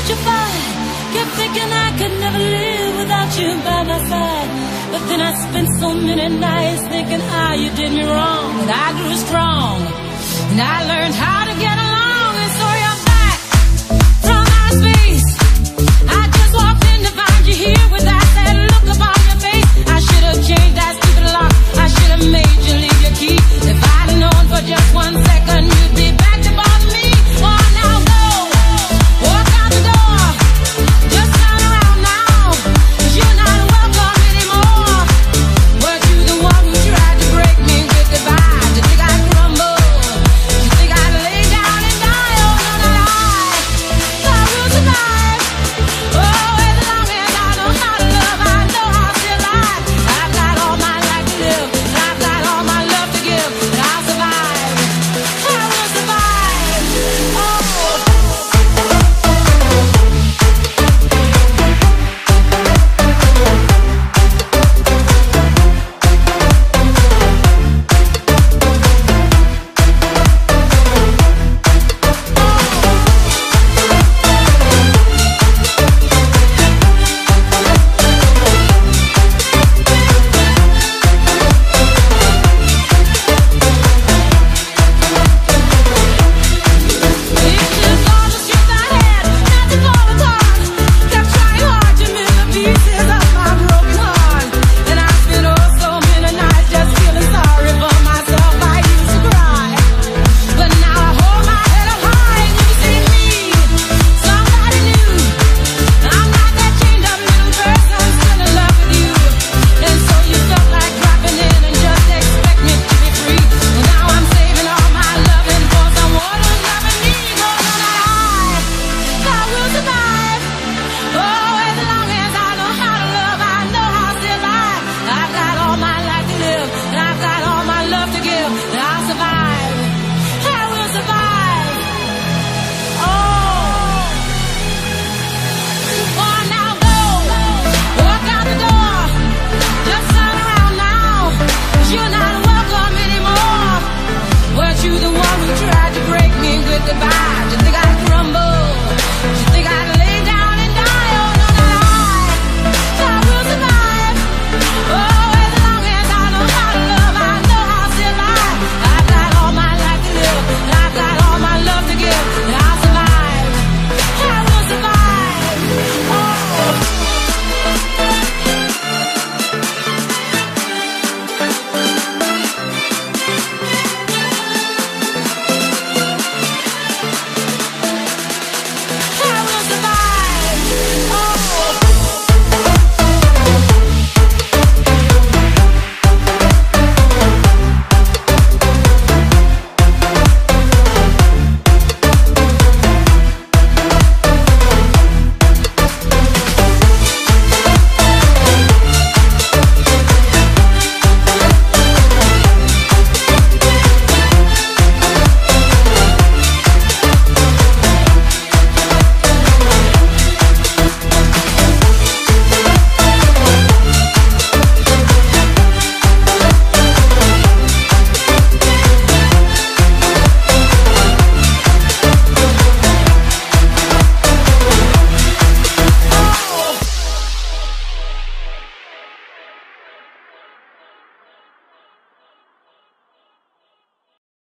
petrified. Kept thinking I could never live without you by my side. But then I spent so many nights thinking how you did me wrong. And I grew strong. And I learned how to get along.